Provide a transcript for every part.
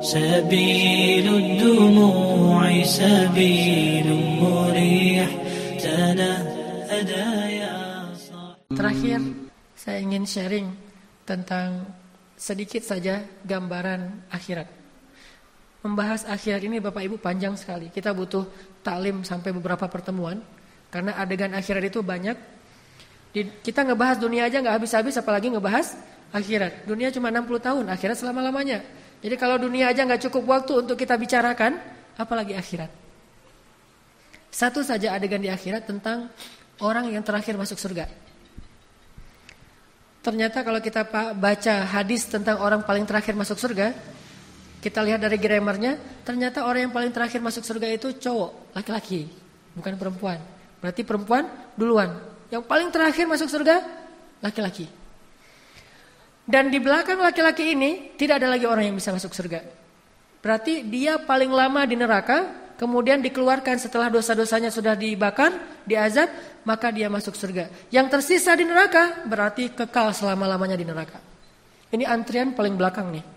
سبيل الدموع سبيل مريح تنهدى يا Terakhir, saya ingin sharing tentang sedikit saja gambaran akhirat. Membahas akhirat ini Bapak Ibu panjang sekali. Kita butuh taklim sampai beberapa pertemuan karena adegan akhirat itu banyak. Di, kita ngebahas dunia aja nggak habis-habis apalagi ngebahas akhirat. Dunia cuma 60 tahun, akhirat selama-lamanya. Jadi kalau dunia aja nggak cukup waktu untuk kita bicarakan, apalagi akhirat. Satu saja adegan di akhirat tentang orang yang terakhir masuk surga. Ternyata kalau kita baca hadis tentang orang paling terakhir masuk surga, kita lihat dari grammarnya, ternyata orang yang paling terakhir masuk surga itu cowok, laki-laki, bukan perempuan. Berarti perempuan duluan. Yang paling terakhir masuk surga, laki-laki. Dan di belakang laki-laki ini tidak ada lagi orang yang bisa masuk surga. Berarti dia paling lama di neraka, kemudian dikeluarkan setelah dosa-dosanya sudah dibakar, diazab, maka dia masuk surga. Yang tersisa di neraka berarti kekal selama-lamanya di neraka. Ini antrian paling belakang nih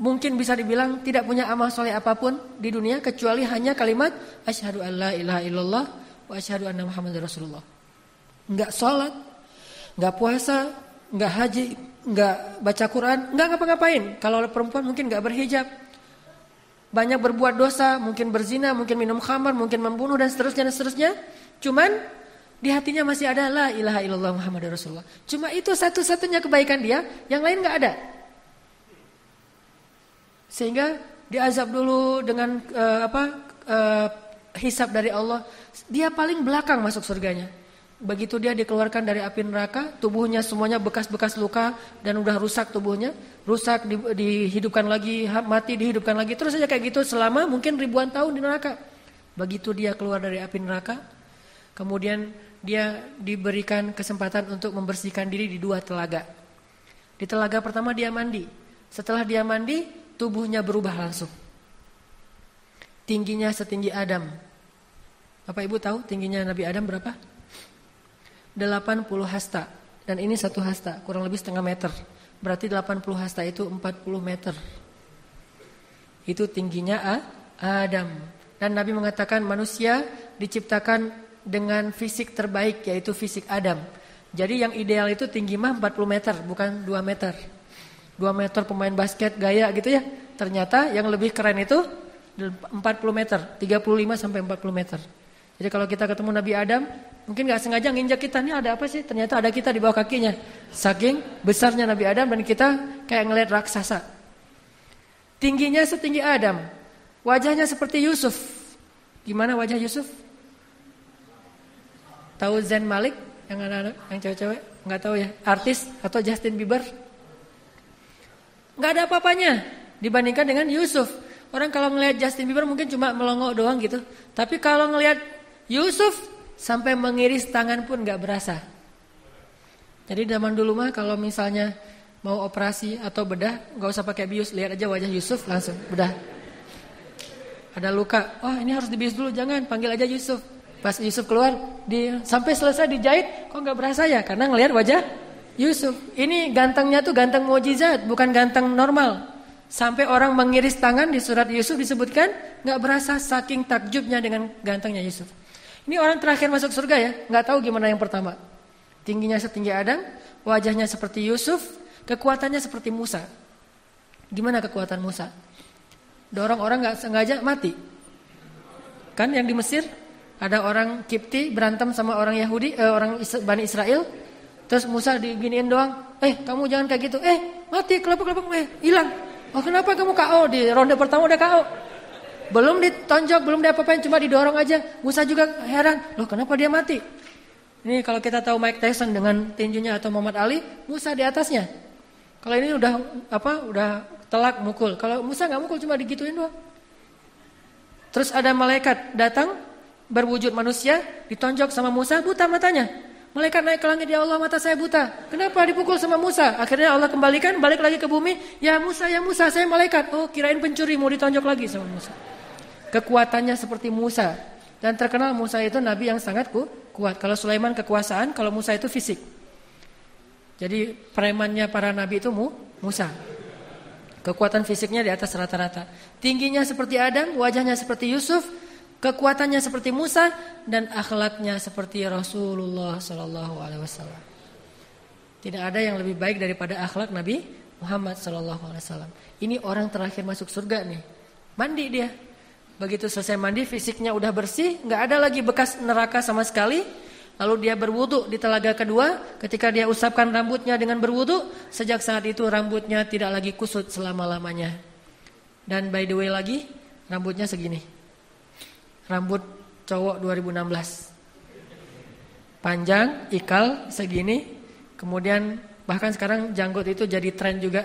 mungkin bisa dibilang tidak punya amal soleh apa pun di dunia kecuali hanya kalimat asyhadu alla ilaha illallah wa asyhadu anna muhammadar rasulullah. Enggak sholat, enggak puasa, enggak haji, enggak baca Quran, enggak ngapa-ngapain. Kalau perempuan mungkin enggak berhijab. Banyak berbuat dosa, mungkin berzina, mungkin minum khamar, mungkin membunuh dan seterusnya dan seterusnya. Cuman di hatinya masih ada la ilaha illallah muhammadar rasulullah. Cuma itu satu-satunya kebaikan dia, yang lain enggak ada. Sehingga diazab dulu dengan uh, apa uh, hisab dari Allah. Dia paling belakang masuk surganya. Begitu dia dikeluarkan dari api neraka, tubuhnya semuanya bekas-bekas luka dan udah rusak tubuhnya, rusak di, dihidupkan lagi, mati dihidupkan lagi, terus saja kayak gitu selama mungkin ribuan tahun di neraka. Begitu dia keluar dari api neraka, kemudian dia diberikan kesempatan untuk membersihkan diri di dua telaga. Di telaga pertama dia mandi. Setelah dia mandi, tubuhnya berubah langsung. Tingginya setinggi Adam. Bapak Ibu tahu tingginya Nabi Adam berapa? 80 hasta. Dan ini satu hasta, kurang lebih setengah meter. Berarti 80 hasta itu 40 meter. Itu tingginya Adam. Dan Nabi mengatakan manusia diciptakan dengan fisik terbaik yaitu fisik Adam. Jadi yang ideal itu tinggi mah 40 meter, bukan 2 meter. 2 meter pemain basket gaya gitu ya. Ternyata yang lebih keren itu 40 meter, 35 sampai 40 meter. Jadi kalau kita ketemu Nabi Adam, mungkin gak sengaja nginjak kita, ini ada apa sih? Ternyata ada kita di bawah kakinya. Saking besarnya Nabi Adam dan kita kayak ngeliat raksasa. Tingginya setinggi Adam. Wajahnya seperti Yusuf. Gimana wajah Yusuf? Tahu Zen Malik yang anak-anak, yang cewek-cewek? Enggak tahu ya. Artis atau Justin Bieber? nggak ada apa-apanya dibandingkan dengan Yusuf. Orang kalau ngelihat Justin Bieber mungkin cuma melongo doang gitu. Tapi kalau ngelihat Yusuf sampai mengiris tangan pun nggak berasa. Jadi zaman dulu mah kalau misalnya mau operasi atau bedah nggak usah pakai bius, lihat aja wajah Yusuf langsung bedah. Ada luka, oh ini harus dibius dulu, jangan panggil aja Yusuf. Pas Yusuf keluar, di, sampai selesai dijahit, kok nggak berasa ya? Karena ngelihat wajah Yusuf. Ini gantengnya tuh ganteng mujizat, bukan ganteng normal. Sampai orang mengiris tangan di surat Yusuf disebutkan nggak berasa saking takjubnya dengan gantengnya Yusuf. Ini orang terakhir masuk surga ya, nggak tahu gimana yang pertama. Tingginya setinggi Adam, wajahnya seperti Yusuf, kekuatannya seperti Musa. Gimana kekuatan Musa? Dorong orang nggak sengaja mati. Kan yang di Mesir ada orang Kipti berantem sama orang Yahudi, eh, orang Bani Israel, Terus Musa diginiin doang, eh kamu jangan kayak gitu, eh mati kelompok-kelompok, eh hilang. Oh kenapa kamu KO di ronde pertama udah KO? Belum ditonjok, belum diapa-apain, cuma didorong aja. Musa juga heran, loh kenapa dia mati? Ini kalau kita tahu Mike Tyson dengan tinjunya atau Muhammad Ali, Musa di atasnya. Kalau ini udah apa? Udah telak mukul. Kalau Musa nggak mukul cuma digituin doang. Terus ada malaikat datang berwujud manusia, ditonjok sama Musa, buta matanya. Malaikat naik ke langit, ya Allah mata saya buta. Kenapa dipukul sama Musa? Akhirnya Allah kembalikan, balik lagi ke bumi. Ya Musa, ya Musa, saya malaikat. Oh kirain pencuri, mau ditonjok lagi sama Musa. Kekuatannya seperti Musa. Dan terkenal Musa itu nabi yang sangat kuat. Kalau Sulaiman kekuasaan, kalau Musa itu fisik. Jadi premannya para nabi itu Musa. Kekuatan fisiknya di atas rata-rata. Tingginya seperti Adam, wajahnya seperti Yusuf, kekuatannya seperti Musa dan akhlaknya seperti Rasulullah sallallahu alaihi wasallam. Tidak ada yang lebih baik daripada akhlak Nabi Muhammad sallallahu alaihi wasallam. Ini orang terakhir masuk surga nih. Mandi dia. Begitu selesai mandi fisiknya udah bersih, nggak ada lagi bekas neraka sama sekali. Lalu dia berwudu di telaga kedua, ketika dia usapkan rambutnya dengan berwudu, sejak saat itu rambutnya tidak lagi kusut selama-lamanya. Dan by the way lagi, rambutnya segini. Rambut cowok 2016. Panjang, ikal segini, kemudian bahkan sekarang janggut itu jadi tren juga.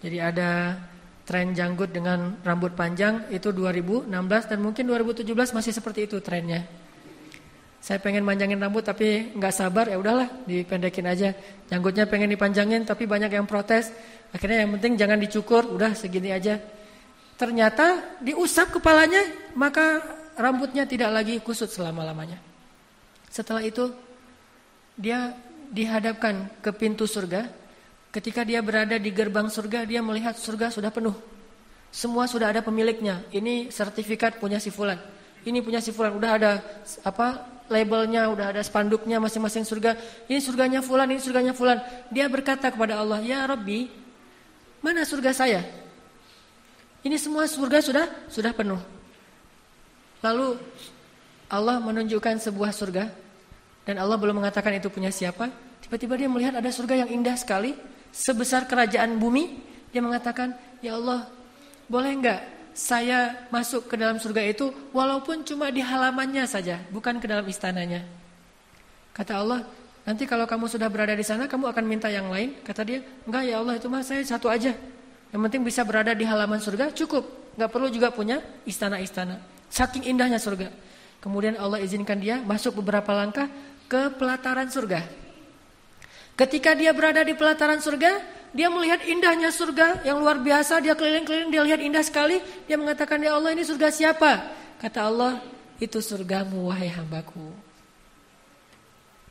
Jadi ada tren janggut dengan rambut panjang itu 2016 dan mungkin 2017 masih seperti itu trennya. Saya pengen manjangin rambut tapi nggak sabar ya udahlah dipendekin aja. Janggutnya pengen dipanjangin tapi banyak yang protes. Akhirnya yang penting jangan dicukur, udah segini aja. Ternyata diusap kepalanya maka rambutnya tidak lagi kusut selama-lamanya. Setelah itu dia dihadapkan ke pintu surga. Ketika dia berada di gerbang surga dia melihat surga sudah penuh. Semua sudah ada pemiliknya. Ini sertifikat punya si fulan. Ini punya si fulan. Udah ada apa labelnya, udah ada spanduknya masing-masing surga. Ini surganya fulan, ini surganya fulan. Dia berkata kepada Allah, "Ya Rabbi, mana surga saya?" Ini semua surga sudah sudah penuh. Lalu Allah menunjukkan sebuah surga dan Allah belum mengatakan itu punya siapa. Tiba-tiba dia melihat ada surga yang indah sekali, sebesar kerajaan bumi. Dia mengatakan, "Ya Allah, boleh enggak saya masuk ke dalam surga itu walaupun cuma di halamannya saja, bukan ke dalam istananya. Kata Allah, nanti kalau kamu sudah berada di sana, kamu akan minta yang lain. Kata dia, enggak ya Allah itu mah saya satu aja. Yang penting bisa berada di halaman surga cukup, enggak perlu juga punya istana-istana. Saking indahnya surga. Kemudian Allah izinkan dia masuk beberapa langkah ke pelataran surga. Ketika dia berada di pelataran surga, dia melihat indahnya surga yang luar biasa, dia keliling-keliling, dia lihat indah sekali, dia mengatakan, "Ya Allah, ini surga siapa?" Kata Allah, "Itu surgamu wahai hambaku."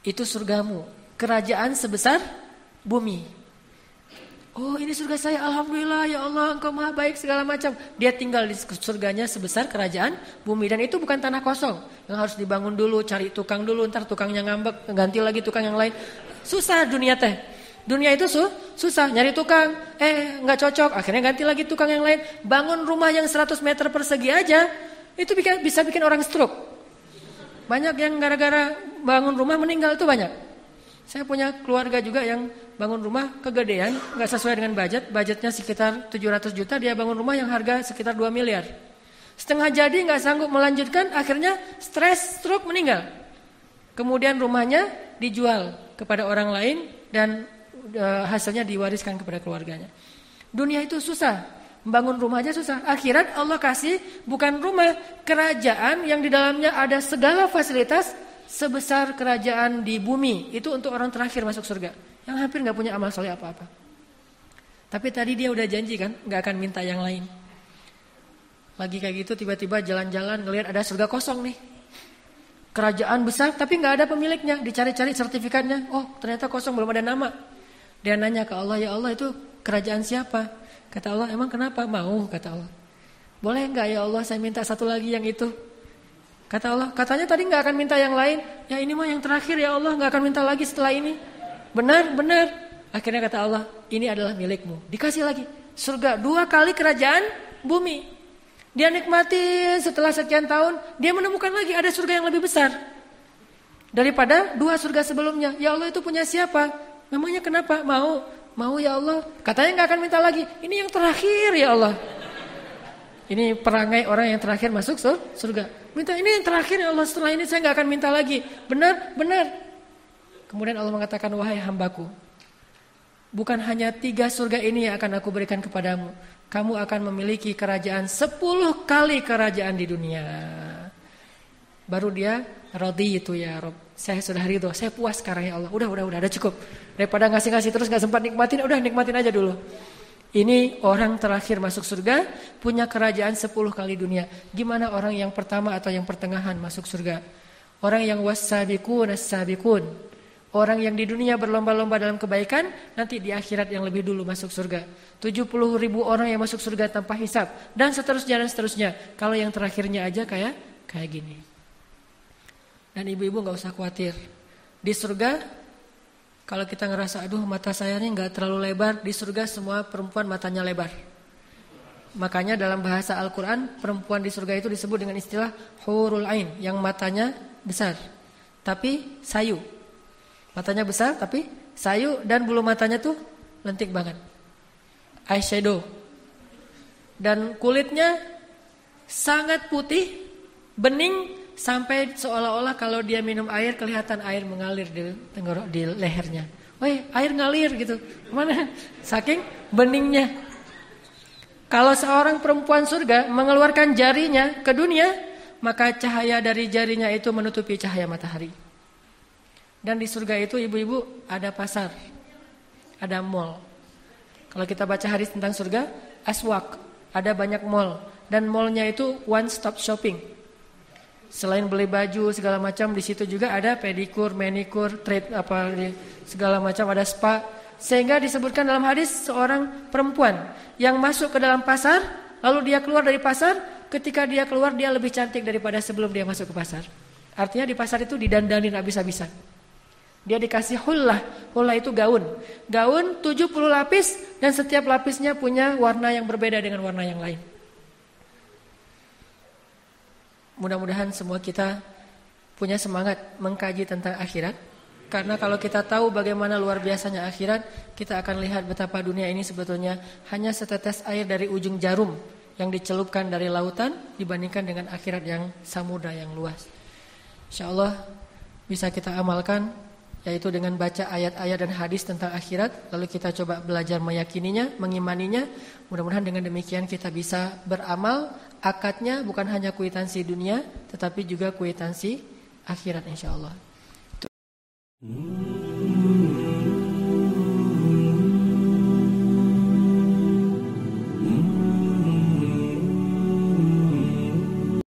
Itu surgamu, kerajaan sebesar bumi. Oh, ini surga saya. Alhamdulillah, ya Allah, Engkau Maha baik segala macam. Dia tinggal di surganya sebesar kerajaan bumi dan itu bukan tanah kosong yang harus dibangun dulu, cari tukang dulu, ntar tukangnya ngambek, ganti lagi tukang yang lain. Susah dunia teh. Dunia itu su, susah nyari tukang, eh nggak cocok, akhirnya ganti lagi tukang yang lain. Bangun rumah yang 100 meter persegi aja, itu bisa bikin orang stroke. Banyak yang gara-gara bangun rumah meninggal itu banyak. Saya punya keluarga juga yang bangun rumah kegedean, nggak sesuai dengan budget, budgetnya sekitar 700 juta, dia bangun rumah yang harga sekitar 2 miliar. Setengah jadi nggak sanggup melanjutkan, akhirnya stres, stroke, meninggal. Kemudian rumahnya dijual kepada orang lain dan uh, hasilnya diwariskan kepada keluarganya. Dunia itu susah, membangun rumah aja susah. Akhirat Allah kasih bukan rumah, kerajaan yang di dalamnya ada segala fasilitas sebesar kerajaan di bumi. Itu untuk orang terakhir masuk surga, yang hampir nggak punya amal soleh apa-apa. Tapi tadi dia udah janji kan, nggak akan minta yang lain. Lagi kayak gitu tiba-tiba jalan-jalan ngelihat ada surga kosong nih. Kerajaan besar tapi nggak ada pemiliknya, dicari-cari sertifikatnya. Oh, ternyata kosong belum ada nama. Dia nanya ke Allah, ya Allah itu kerajaan siapa? Kata Allah, emang kenapa? Mau, kata Allah. Boleh enggak ya Allah saya minta satu lagi yang itu? Kata Allah, katanya tadi enggak akan minta yang lain. Ya ini mah yang terakhir ya Allah, enggak akan minta lagi setelah ini. Benar, benar. Akhirnya kata Allah, ini adalah milikmu. Dikasih lagi. Surga dua kali kerajaan bumi. Dia nikmati setelah sekian tahun, dia menemukan lagi ada surga yang lebih besar. Daripada dua surga sebelumnya. Ya Allah itu punya siapa? Memangnya kenapa? Mau, mau ya Allah. Katanya nggak akan minta lagi. Ini yang terakhir ya Allah. Ini perangai orang yang terakhir masuk surga. Minta ini yang terakhir ya Allah. Setelah ini saya nggak akan minta lagi. Benar, benar. Kemudian Allah mengatakan, wahai hambaku. Bukan hanya tiga surga ini yang akan aku berikan kepadamu. Kamu akan memiliki kerajaan sepuluh kali kerajaan di dunia. Baru dia rodi itu ya Rob. Saya sudah ridho, saya puas sekarang ya Allah. Udah, udah, udah, udah cukup. Daripada ngasih-ngasih terus nggak sempat nikmatin, udah nikmatin aja dulu. Ini orang terakhir masuk surga punya kerajaan 10 kali dunia. Gimana orang yang pertama atau yang pertengahan masuk surga? Orang yang wasabiqun as-sabiqun. Orang yang di dunia berlomba-lomba dalam kebaikan, nanti di akhirat yang lebih dulu masuk surga. 70 ribu orang yang masuk surga tanpa hisap. Dan seterusnya dan seterusnya. Kalau yang terakhirnya aja kayak kayak gini. Dan ibu-ibu gak usah khawatir. Di surga, kalau kita ngerasa, aduh mata saya ini gak terlalu lebar. Di surga semua perempuan matanya lebar. Makanya dalam bahasa Al-Quran, perempuan di surga itu disebut dengan istilah hurul ain. Yang matanya besar. Tapi sayu. Matanya besar tapi sayu dan bulu matanya tuh lentik banget. Eyeshadow. Dan kulitnya sangat putih, bening sampai seolah-olah kalau dia minum air kelihatan air mengalir di tenggorok di lehernya. Woi, air ngalir gitu. Mana? Saking beningnya. Kalau seorang perempuan surga mengeluarkan jarinya ke dunia, maka cahaya dari jarinya itu menutupi cahaya matahari. Dan di surga itu ibu-ibu ada pasar, ada mall. Kalau kita baca hadis tentang surga, aswak, ada banyak mall. Dan mallnya itu one stop shopping. Selain beli baju segala macam, di situ juga ada pedikur, manikur, trade apa segala macam, ada spa. Sehingga disebutkan dalam hadis seorang perempuan yang masuk ke dalam pasar, lalu dia keluar dari pasar, ketika dia keluar dia lebih cantik daripada sebelum dia masuk ke pasar. Artinya di pasar itu didandanin habis-habisan. Dia dikasih hullah. Hullah itu gaun. Gaun 70 lapis dan setiap lapisnya punya warna yang berbeda dengan warna yang lain. Mudah-mudahan semua kita punya semangat mengkaji tentang akhirat. Karena kalau kita tahu bagaimana luar biasanya akhirat, kita akan lihat betapa dunia ini sebetulnya hanya setetes air dari ujung jarum yang dicelupkan dari lautan dibandingkan dengan akhirat yang samudra yang luas. Insya Allah bisa kita amalkan yaitu dengan baca ayat-ayat dan hadis tentang akhirat lalu kita coba belajar meyakininya, mengimaninya. Mudah-mudahan dengan demikian kita bisa beramal akadnya bukan hanya kuitansi dunia tetapi juga kuitansi akhirat insyaallah. Hmm.